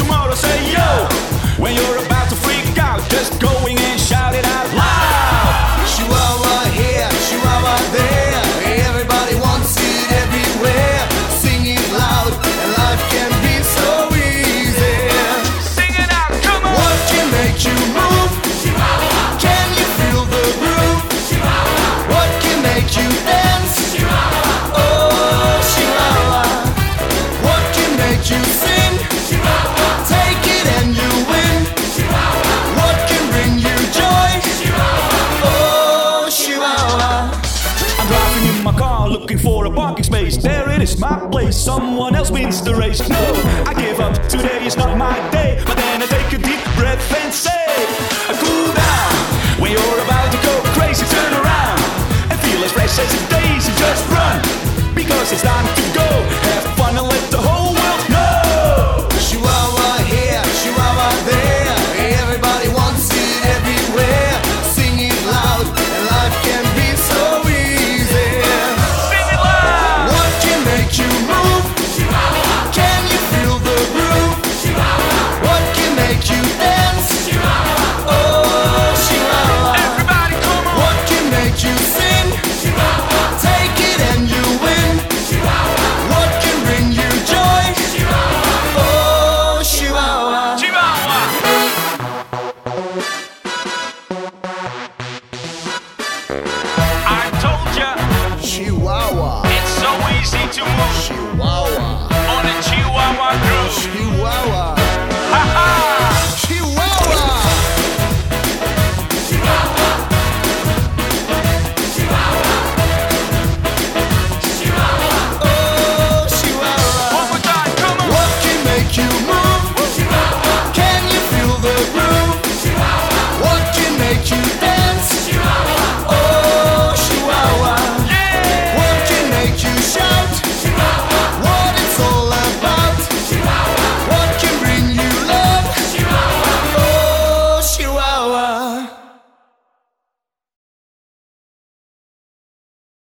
tomorrow, say yo. When you're about to freak out, just going and shouting. looking for a parking space. There it is, my place. Someone else wins the race. No, I give up. Today is not my day. Chihuahua. It's so easy to move. Chihuahua.